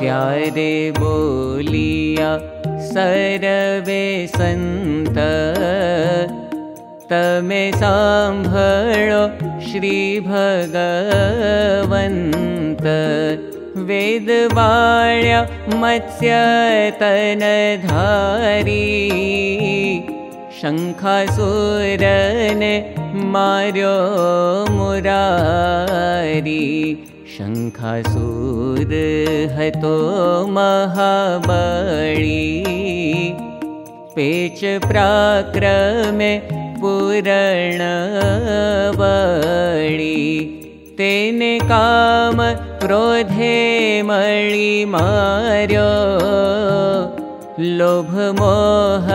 त्यारे बोलिया सरवे सन्त तमे साम्भळो श्रीभगवन्त वेदवाण्या मत्स्यतनधारी। शङ्खासुरने मार्यो मुरारी। शङ्खासूर हतो महाबळी। पेच प्राक्रमे पूरणवळी। तेने काम क्रोधे मळि मार्यो। लोभमोह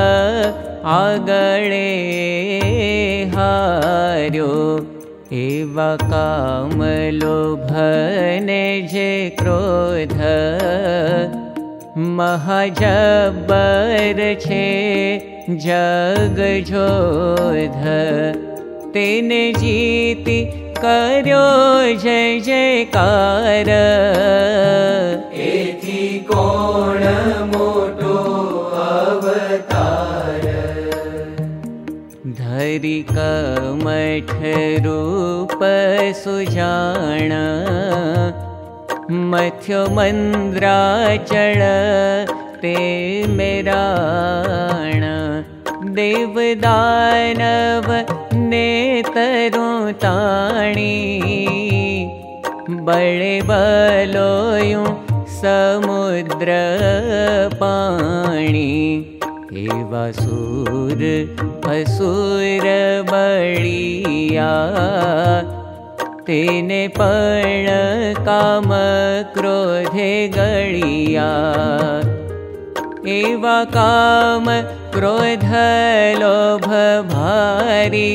आगळे हार्यो। एवा काम लोभने जे क्रोध। महाजबर छे जग जोध तेने जीति कर्यो जय जयकार एथी कोण मोटो अवतार। धरि कमठ रूप सुजाण। मथ्यो मन्द्राचल ते मेराण। देवदानव नेतरु ताणी। बळे बलोयु समुद्र पाणी। एवा सूर असुर बळिया तेने पण काम क्रोधे गळिया। एवा काम क्रोध लोभ भारी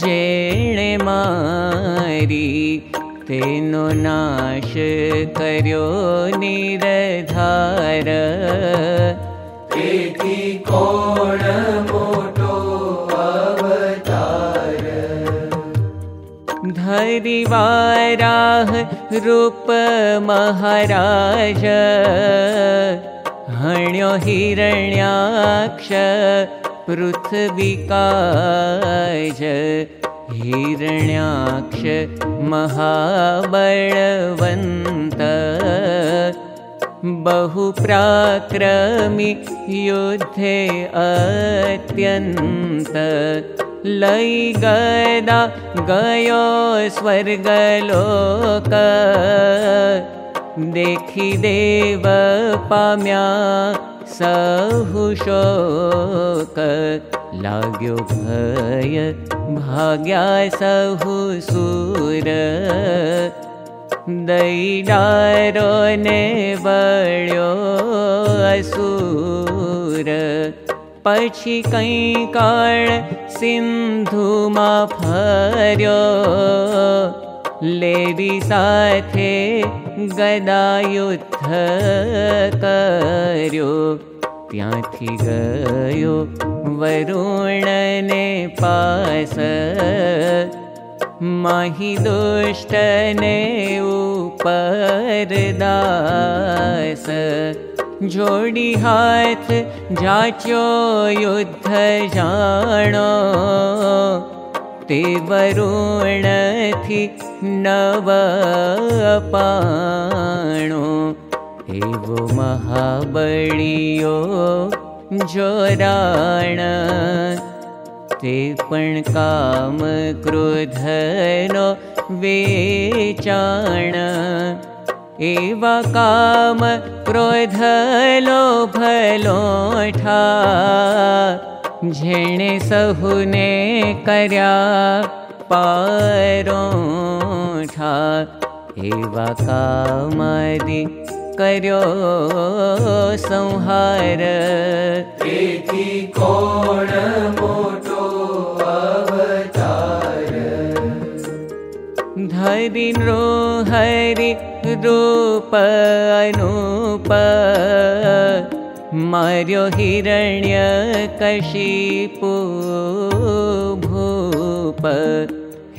जेणे मारी। तेनो नाश कर्यो निरधार। कोण धरिवाराह रूप महाराज। हण्यो हिरण्याक्ष पृथ्विकाज। हिरण्याक्ष महाबलवन्त। बहुप्राक्रमि युद्धे अत्यन्त लै गदा गयो स्वर्गलोक। देखि देव पाम्या सहुशोक लाग्यो भय भाग्या सहु सूर। दैडारो ने बळ्यो असुर પછી કંઈ કાળ સિંધુમાં ફર્યો લેવી સાથે ગદાયુદ્ધ કર્યો ત્યાંથી ગયો વરુણને પાસ માહી દુષ્ટને ઉપર દાસ जोडी हाथ जाच्यो युद्ध जाणो। ते वरुण एवो महाबळियो जोराण ते पण काम क्रोधनो वेचाण एवा काम क्रोध लोभ लोठा। झेणे सहुने कर्या पारोठा। एवा कामादि कर्यो संहार। एथी कोण मोटो अवतार। हरि नो हरि रूप अनूप मार्यो हिरण्य कशिपु भूप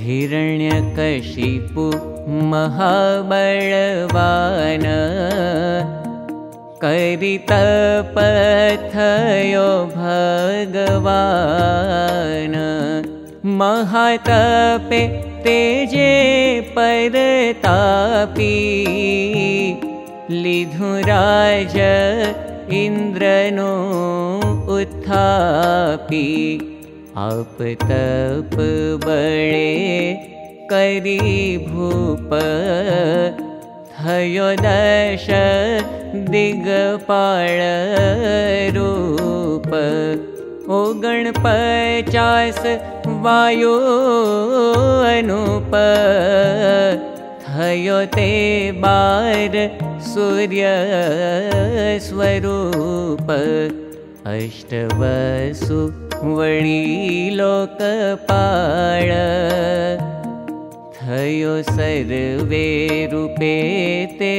हिरण्यकशिपु महाबलवान करितपथयो भगवान महातपे तेजे परतापी लिधुराज इन्द्रनो उत्थापि अपतप बळे करी भूप थयो दश दिगपाळ रूप ओगणपचास वायु अनुप थयो ते बार सूर्य स्वरूप अष्टवसु वणी लोकपाळ। थयो सर्वे रूपे ते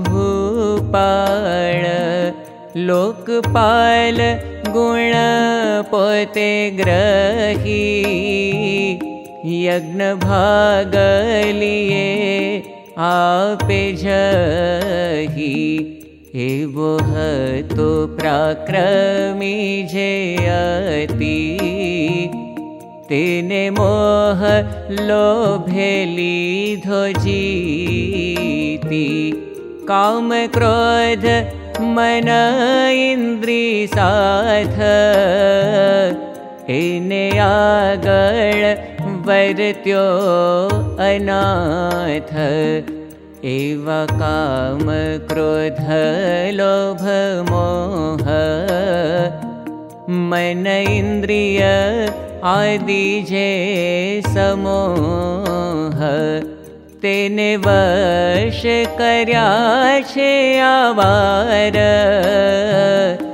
भूपाळ। लोकपाल गुण पोते ग्रही यज्ञ आपे जही। एवो हतो प्राक्रमी जे अति तेने मोह लोभेली धोजीती काम क्रोध मन इन्द्रि साथ एने आगळ वर्त्यो अनाथ। एवा काम क्रोध लोभ मोह। मन इन्द्रिय आदि समोह તેને વશ કર્યા છે આવાર.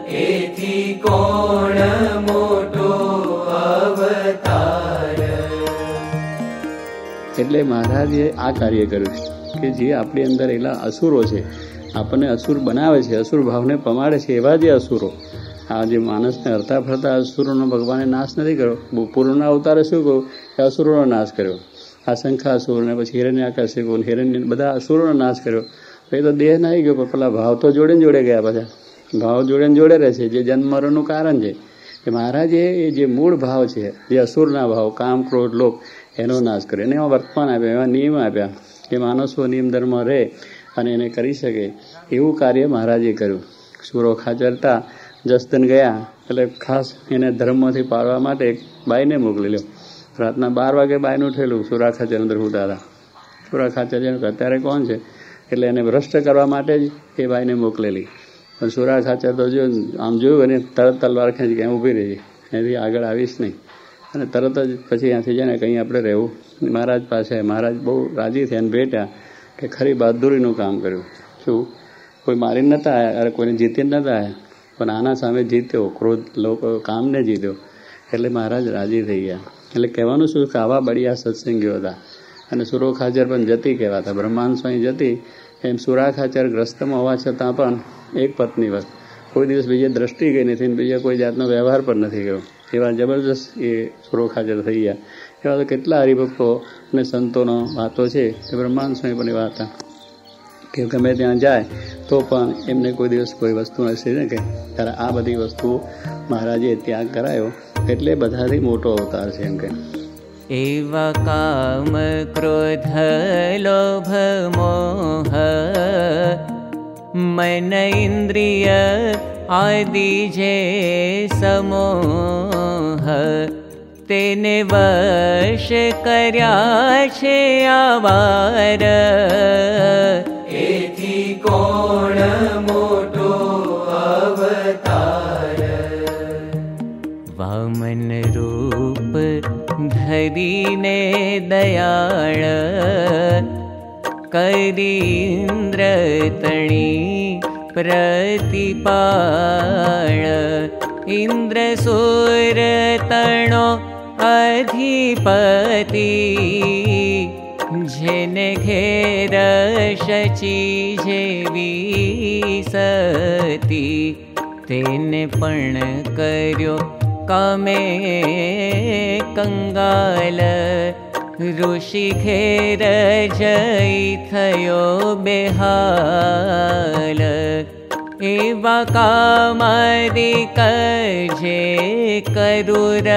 એથી કોણ મોટો એટલે મહારાજે આ કાર્ય કર્યું કે જે આપણી અંદર એલા અસુરો છે આપણને અસુર બનાવે છે અસુર ભાવને પમાડે છે એવા જે અસુરો. આ જે માણસને હરતા ફરતા અસુરોનો ભગવાને નાશ નથી કર્યો. પૂર્વના અવતારે શું કહ્યું? કે અસુરોનો નાશ કર્યો. આ શંખાસુર ને પછી હિરણ્ય આકાશિકો હિરણ્ય બધા અસુરોનો નાશ કર્યો. એ તો દેહ આવી ગયો, પણ પેલા ભાવ તો જોડે ને જોડે ગયા બધા. ભાવ જોડે ને જોડે રહે છે, જે જન્મરણનું કારણ છે. કે મહારાજે એ જે મૂળ ભાવ છે, જે અસુરના ભાવ, કામ, ક્રોધ લોક એનો નાશ કર્યો. એને એમાં વર્તમાન આપ્યા, એવા નિયમ આપ્યા, કે માણસો નિયમ ધર્મ રહે અને એને કરી શકે એવું કાર્ય મહારાજે કર્યું. સુરો ખાચરતા જસ્તન ગયા, એટલે ખાસ એને ધર્મમાંથી પાડવા માટે એક બાઈને મોકલી લ્યો. રાતના બાર વાગે બાયનું ઉઠેલું, સુરા ખાચર અંદર હુતા હતા સુરા ખાચર અત્યારે કોણ છે? એટલે એને ભ્રષ્ટ કરવા માટે જ એ બાઈને મોકલેલી. પણ સુરા ખાચર તો જો આમ જોયું અને તરત તલવાર ખેંચી કે ઊભી રહી. એથી આગળ આવીશ નહીં. અને તરત જ પછી ત્યાંથી જાય ને કંઈ આપણે રહેવું. મહારાજ પાસે, મહારાજ બહુ રાજી થયા અને ભેટ્યા કે ખરી બહાદુરીનું કામ કર્યું. શું? કોઈ મારી નહોતા આવ્યા અરે કોઈને જીતી નહોતા આવ્યા પણ આના સામે જીત્યો, ક્રોધ, લોકો, કામને જીત્યો. એટલે મહારાજ રાજી થઈ ગયા. એટલે કહેવાનું શું કે આવા બળિયા સત્સંગીઓ હતા. અને સુરોખ ખાચર પણ જતી કહેવાતા. બ્રહ્માંડ સ્વામી જતી. એમ સુરાખ ખાચર ગ્રસ્તમાં હોવા છતાં પણ એક પત્ની વસ્ત કોઈ દિવસ બીજે દ્રષ્ટિ ગઈ નથી બીજા કોઈ જાતનો વ્યવહાર પણ નથી ગયો એવા જબરજસ્ત એ સુરોખ હાજર થઈ ગયા. એવા તો કેટલા હરિભક્તો અને સંતોનો વાતો છે એ બ્રહ્માંડ સ્વામી પણ એવા હતા. કે ગમે ત્યાં જાય તો પણ એમને કોઈ દિવસ કોઈ વસ્તુ નથી ને કે ત્યારે આ બધી વસ્તુઓ મહારાજે ત્યાગ કરાયો એટલે બધાથી મોટો અવતાર છે એમ કે એવા કામ ક્રોધ લોભ મોહ મન ઇન્દ્રિય આદિ જે સમોહ તેને વશ કર્યા છે આવાર એથી કોણ धरीने दयाळ प्रतिपाळ। इन्द्रसूरतणो अधिपति जेने घेर शची जेवी सती तेने पण कर्यो कामे कंगाल ऋषि कजे करुर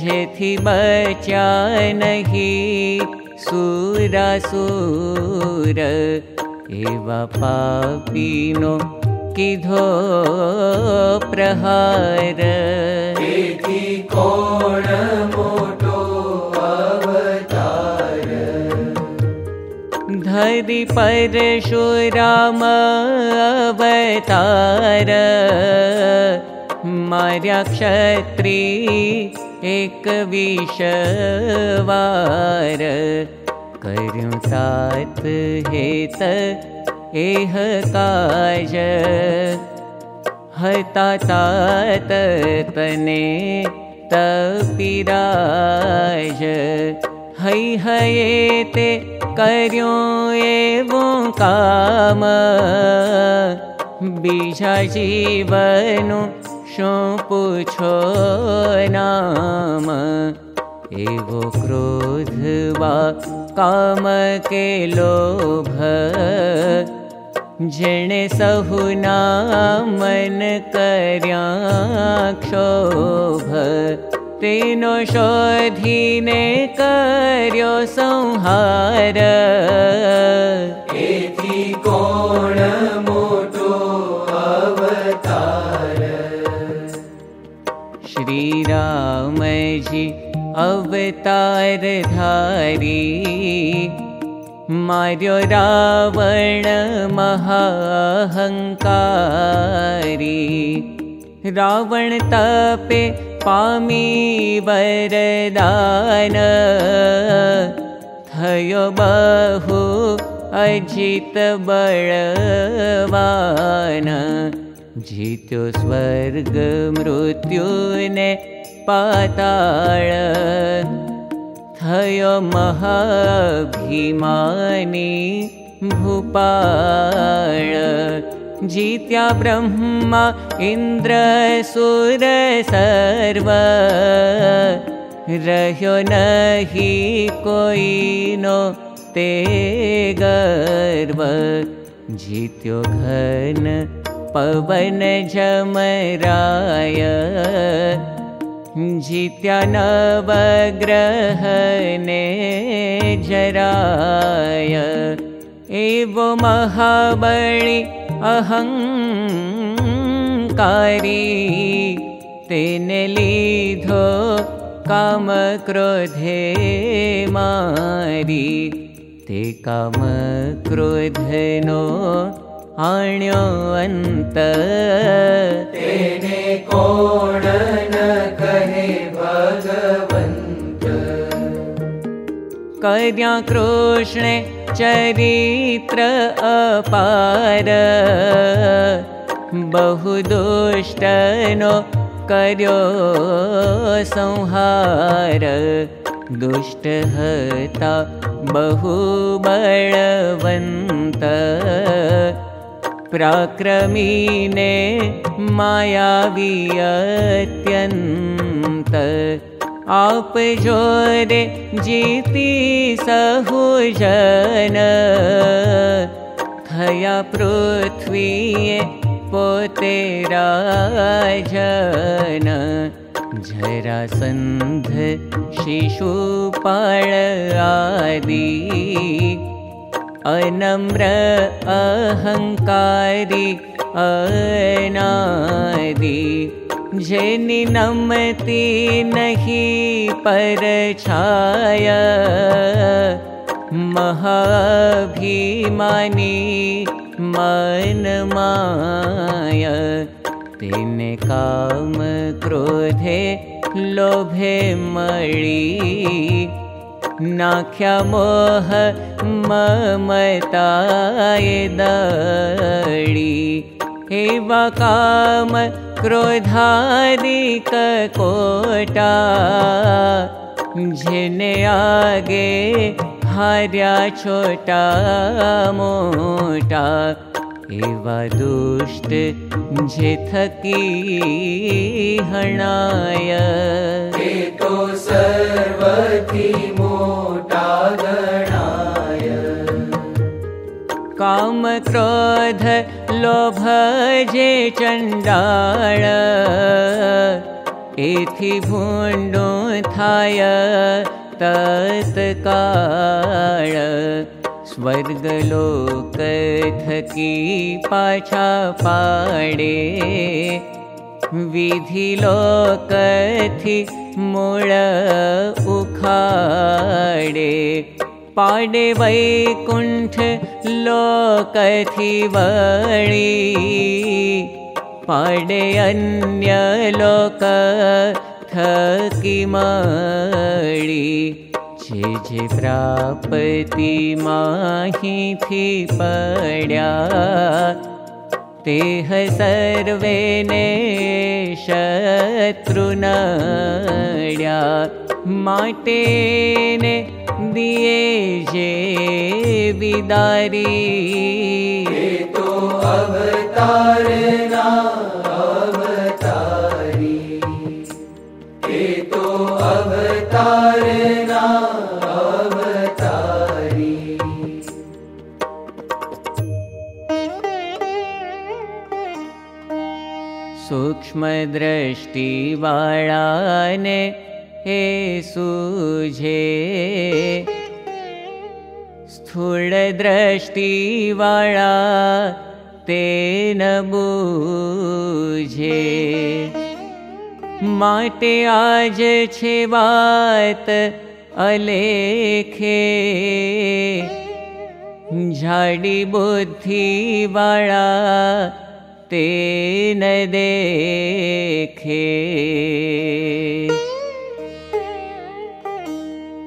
जेथी बचा नहीं सुरासुर। एवा पापीनो कि प्रहारिव धरी पर शुरामवर अवतार क्षत्रि एक विष वारं हेत एह काज हता तात तने तपिराज है हये ते कर्यो एवो काम। बीजा जीवनु शो पूछो नाम। एवो क्रोधवा काम के लोभ जण सहु नाम कर्याक्षोभ तीनो शोधिने कर्य संहारि। कोणोवतार श्रीरामजी अवतार? धारी मार्यो रावण महाहङ्कारी रावण तपे पामी वरदान। थयो बहु अजित बलवान। जीत्यो स्वर्ग मृत्युने पाताळ थयो महाभिमानी भूपाळ। जीत्या ब्रह्मा इन्द्र सुर सर्व। रह्यो नहि कोईनो ते गर्व। जीत्यो घन पवन जमराय जीत्या नवग्रहने जराय। एवो महाबळि अहङ्कारी तेने लीधो काम क्रोधे मारी। ते काम आण्यवन्त कद्या कृष्णे चरित्र अपार। बहुदुष्टनो कर्यो संहार। कर्योसंहार दुष्टहर्ता बहु बणवन्त अत्यन्त आप जोरे जीती सहुजन। थया पृथ्वीए पोते राजन। जरासन्ध शिशुपाळ आदि अनम्र अहङ्कारी अनादि। जेनि नमति नहि परछाय महाभिमानी मन माय। तेने काम क्रोधे लोभे मळी ख्या मह मताय दि हेब काम क्रोधारि कोटा. झिनया गे हार्याोट मोटा. हेबुष्ट य कामक्रोध लोभजे चण्डारि भूय तत् कार स्वर्गलोकथ की पाछा पाडे विधि मूळ उखाडे पाडे वैकुण्ठ लोकथि वळी। पाडे अन्य लोक थ किमी झि प्राति मही थि पड्या तेह सर्वे ने शत्रुनड्या। माटेने दिये जे विदारी। तो अवतारे ष्म दृष्टिवाला हे सूे स्थूल दृष्टिवाला आजे वाडी बुद्धिवाला તે ન દેખે.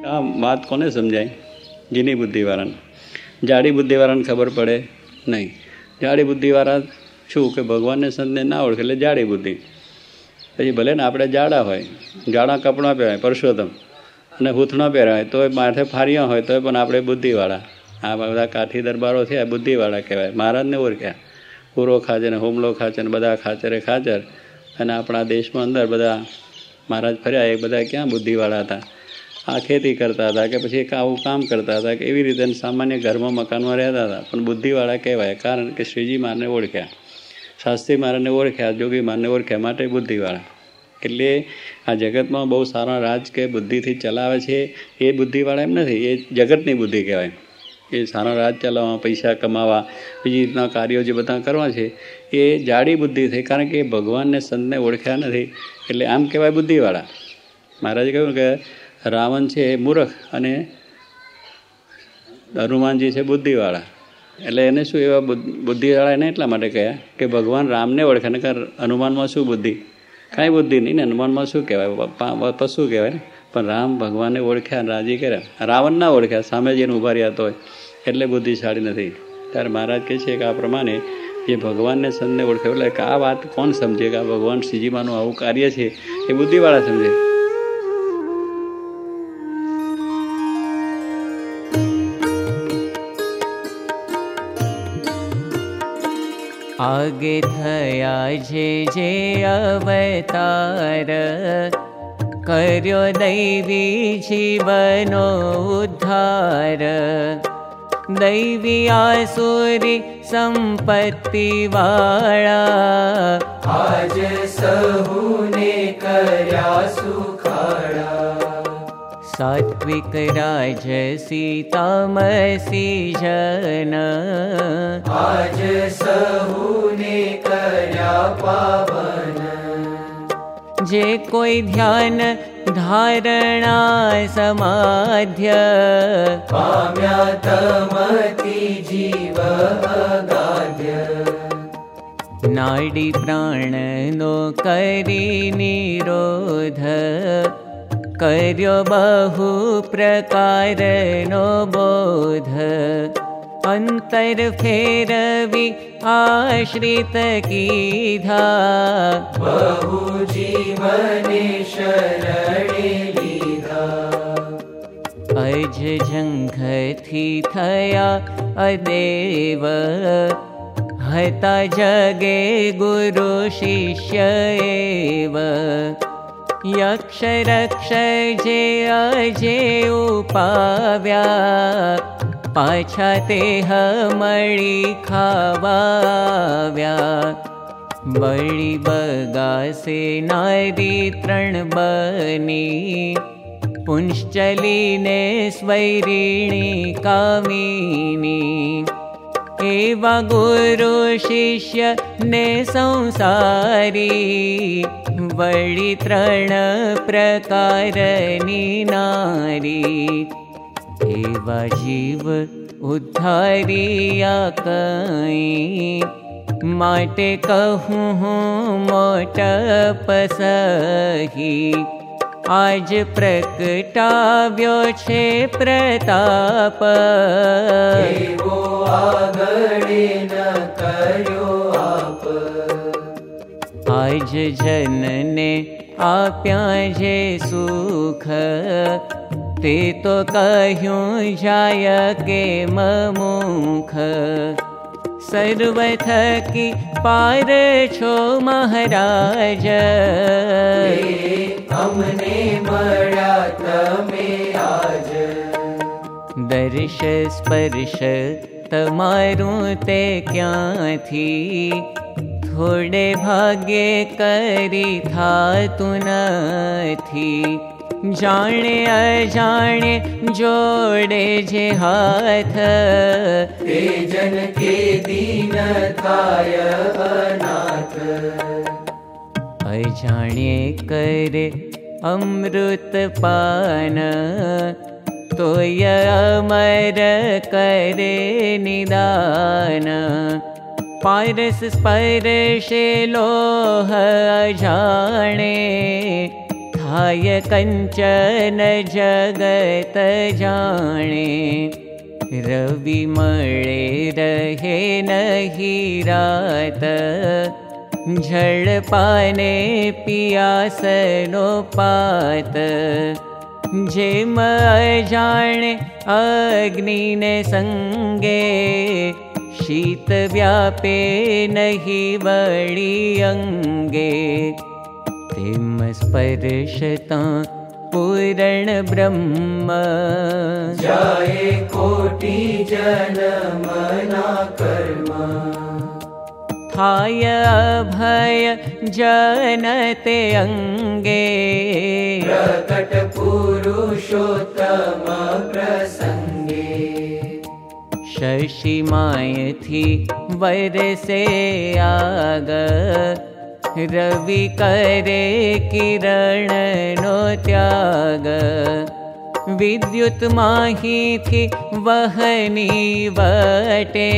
આ વાત કોને સમજાય? જીની બુદ્ધિવાળાને. જાડી બુદ્ધિવાળાને ખબર પડે નહીં. જાડી બુદ્ધિવાળા શું કે ભગવાનને સંતને ના ઓળખે એટલે જાડી બુદ્ધિ. પછી ભલે ને આપણે જાડા હોય, જાડા કપડાં પહેરાય, પરસોત્તમ, અને હૂથણા પહેરાય, તોય માથે ફાર્યા હોય, તોય પણ આપણે બુદ્ધિવાળા. આ બધા કાઠી દરબારો છે બુદ્ધિવાળા કહેવાય. મહારાજને ઓળખ્યા. પૂરો ખાચર ને હુમલો ખાચર બધા ખાચરે ખાચર. અને આપણા દેશમાં અંદર બધા મહારાજ ફર્યા, એ બધા ક્યાં બુદ્ધિવાળા હતા? આ ખેતી કરતા હતા કે પછી એક આવું કામ કરતા હતા કે એવી રીતે સામાન્ય ઘરમાં મકાનમાં રહેતા હતા. પણ બુદ્ધિવાળા કહેવાય, કારણ કે શ્રીજી મારને ઓળખ્યા. શાસ્ત્રી મારને ઓળખ્યા, જોગી મારને ઓળખ્યા માટે બુદ્ધિવાળા. એટલે આ જગતમાં બહુ સારા રાજ કે બુદ્ધિથી ચલાવે છે એ બુદ્ધિવાળા એમ નથી, એ જગતની બુદ્ધિ કહેવાય. એ સારા રાજ ચલાવવા પૈસા કમાવા, બીજી રીતના કાર્યો જે બધા કરવા છે, એ જાડી બુદ્ધિ થઈ કારણ કે ભગવાનને, સંતને ઓળખ્યા નથી, એટલે આમ કહેવાય બુદ્ધિવાળા. મહારાજે કહ્યું કે રાવણ છે એ મૂર્ખ અને હનુમાનજી છે બુદ્ધિવાળા. એટલે એને શું એવા બુદ્ધિવાળા એને એટલા માટે કહ્યા કે ભગવાન રામને ઓળખે ને હનુમાનમાં શું બુદ્ધિ? કાંઈ બુદ્ધિ નહીં ને, હનુમાનમાં શું કહેવાય? પશુ કહેવાય ને? પણ રામ ભગવાનને ઓળખ્યા, રાજી કર્યા. રાવણ ના ઓળખ્યા સામે જઈને ઊભા રહ્યા તો એટલે બુદ્ધિશાળી નથી. ત્યારે મહારાજ કહે છે કે આ પ્રમાણે જે ભગવાનને સંતને ઓળખે એટલે કે આ વાત કોણ સમજે? કે આ ભગવાન શ્રીજીમાનું આવું કાર્ય છે, એ બુદ્ધિવાળા સમજે. આગે થયા છે જે અવતાર, કર્યો દૈવી જીવનો ઉદ્ધાર. दैव्यासुरि सम्पत्तिवाळा आज वाजसहने कर्या सुखाळा। सात्विक राज सीतामसी जन आज सह कर्या पावन। जे कोई ध्यान धारणा समाध्य। समाध्यतमति जीव गादय नाडीप्राण नो करी निरोध। कर्यो बहुप्रकार नो बोध। अन्तर् फेरवि आश्रित गीधा अज जङ्घति थया अदेव हता जगे गुरु शिष्य एव। यक्ष रक्ष जे अजे उपाव्या पाछा ते मळी खावाव्या। बळी बगासे नारी तृण बनी। पुंश्चलीने स्वैरिणी कामिनी। एवा गुरु शिष्य ने संसारी। वळी तृण प्रकारनी नारी एवा जीव उद्धारिया कई माटे कहूँ मोट पसही। आज प्रकटाव्यो छे प्रताप। एवो आगळे न कर्यो आप। आज जनने आप्या जे सुख ते तो कह्यूं जाय के ममुख। सर्व थकी पार छो महाराज। अमने मळ्या तमे आज। दर्श स्पर्श तमारूं ते थोड़े भाग्ये करी था तु नथी जाने अजाने जोड़े जे हाथ। ते जन के दीन थाय अनाथ अजाने करे अमृत पान अमर करे निदान। पारस स्पर्शे लोह अजाणे थाय कञ्चन जगत जाणे रवि मळे रहे नहि रात। झड़पाने पियासनो पात जेम अजाणे अग्निने संगे। शीत व्यापे नहि वळी अङ्गे स्पर्शता पूरण ब्रह्म। जाये कोटि जनमना कर्म। थाय अभय जनते अङ्गे प्रकट पुरुषोत्तम प्रसङ्गे शशिमायथि वरसे आग रवि करे किरणनो त्याग। विद्युत वहनी वटे।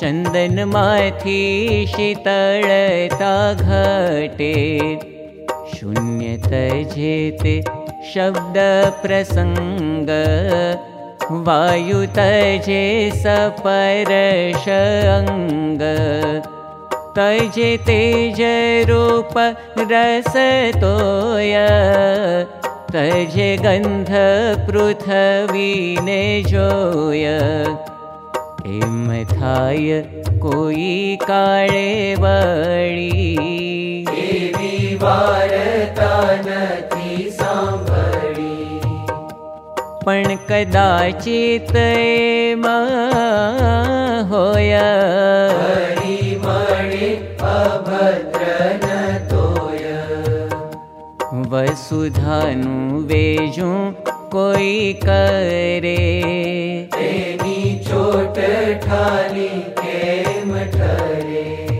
चन्दन माथि शीतळता घटे। शून्यत जेते शब्द प्रसङ्ग वायु तजे सपरश अङ्ग तजे तेज रूप रस तोय तजे गन्ध पृथ्वीने जोय। एम थाय कोई काळे वळी एवी वार्ता नथी साम्भळी पण कदाचित होय अभद्र तोय वसुधानु वेजू कोई करे। तेनी चोट ठाली केम ठरे।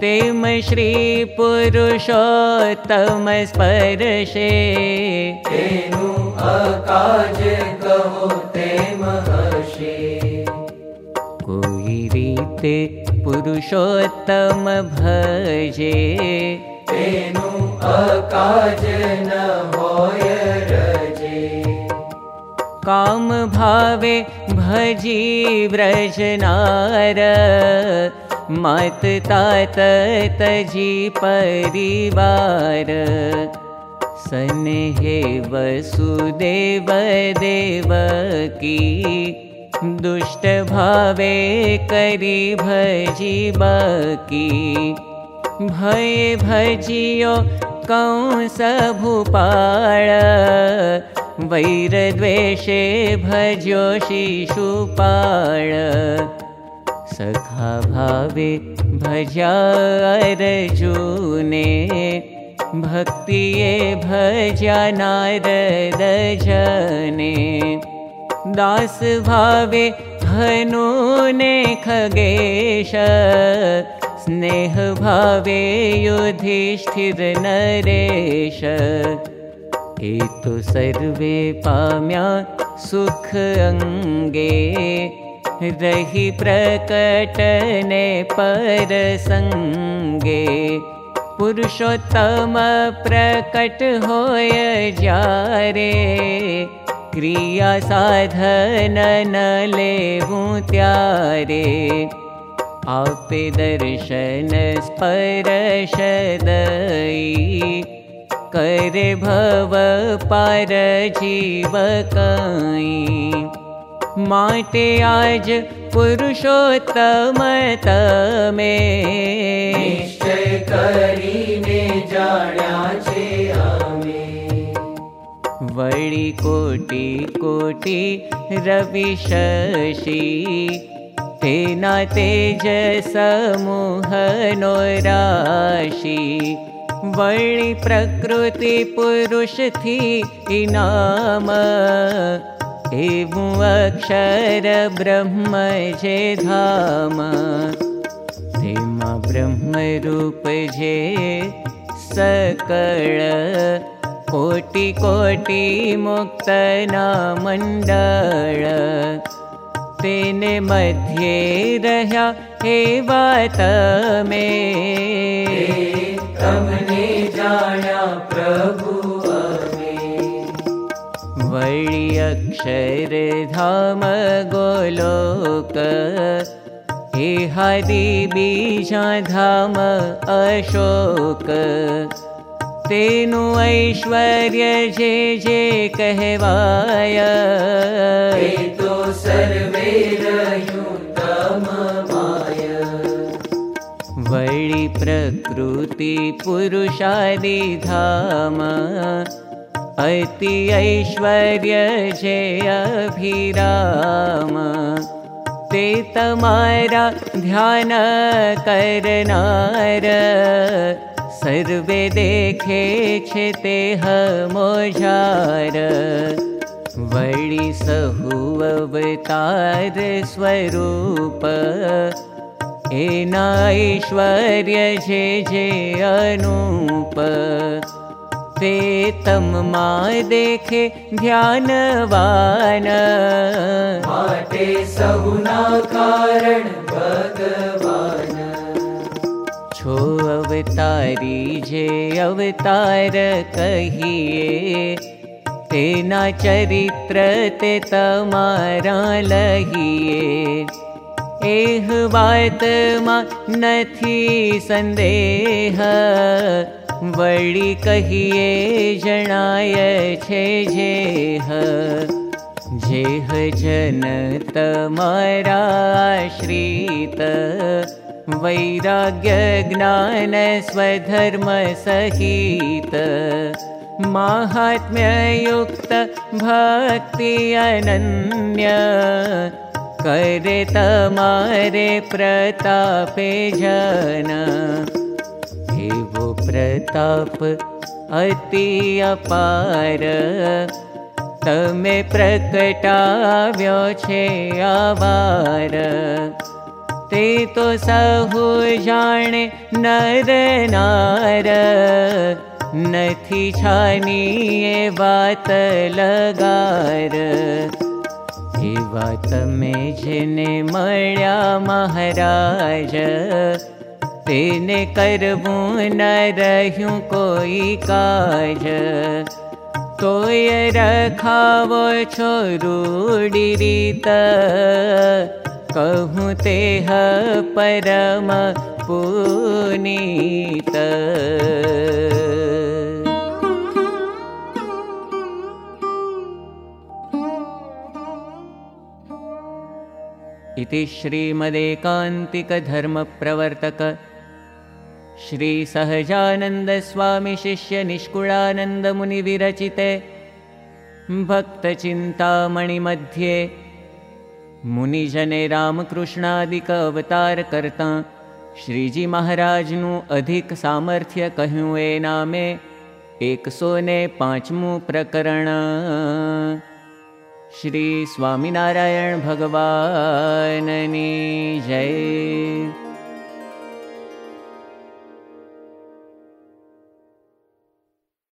तेम श्री पुरुषोत्तम स्पर्शे। तेनु अकाज कहो तेम हर्षे। कोई रीते पुरुषोत्तम भजे तेनु अकाज न होय रजे। काम भावे भजी व्रजनार। मात तात तजी परिवार। सने वसुदेव देवकी दुष्ट भावे करी भजी बाकी। भय भजियो कंस भूपाळ वैरद्वेषे भज्यो शिशुपाळ। सखा भावे भजा अर्जुने। भक्तिये भजा नारद जने दास भावे हनुने खगेश। स्नेह भावे युधिष्ठिर नरेश। एतु सर्वे पाम्या सुख अङ्गे रहि प्रकटने परसङ्गे पुरुषोत्तम प्रकट होय जारे क्रिया साधन न लेवूं त्यारे। आपे दर्शन स्पर्श दई। करे भव पार जीव कई। माटे आज पुरुषोत्तम तमे। निश्चय करीने जाण्या छे वळी कोटि कोटि रवि शशि। तेना तेज समूह नो राशि। वळि प्रकृति पुरुष इनाम एवं अक्षर ब्रह्म जे धाम। तेमा ब्रह्म रूप जे सकळ कोटि कोटि मुक्तना मण्डळ तेने मध्ये रह्या हे वात में। तमने जाण्या प्रभु वळि अक्षर धाम गोलोक। हे हरि बीजा धाम अशोक तेनु ऐश्वर्य जे जे कहवाय। ते सर्वे वळि प्रकृति पुरुषादि धाम। अति ऐश्वर्य जे अभिराम। ते तमारा ध्यान करनार सर्वे देखे ते मोझार वळि सहु अवतार स्वरूप। एना ऐश्वर्य अनूप। ते तम मा देखे ध्यानवान। सहुना कारण भगवान छो अवतारी जे अवतार कहिए? तेना चरित्र ते तमारा लहिए। एह वात मा नथी संदेह वळि कहिए जणाय छे जेह। जेह जन तमारा आश्रित वैराग्य ज्ञान स्वधर्म सहित माहात्म्ययुक्त भक्ति अनन्य करे तमारे प्रतापे जन। एवो प्रताप अति अपार तमे प्रकटाव्यो छे आवार ते तो सहु जाणे नर नार। नथी छानी ए बात लगार। एवा तमे जेने मळ्या महाराज तेने करवूं न रह्यूं कोई काज। तोय रखावो छो रूडी रीत परमपूनीत इति श्रीमदेकान्तिकधर्मप्रवर्तक श्रीसहजानन्दस्वामिशिष्यनिष्कुलानन्दमुनिविरचिते भक्तचिन्तामणिमध्ये मुनिजने रामकृष्णादिक अवतारकर्ता श्रीजी महाराजनु अधिक सामर्थ्य कहूँ ए नामे एक सौ ने पांचमू प्रकरण। श्री स्वामिनारायण भगवाननी जय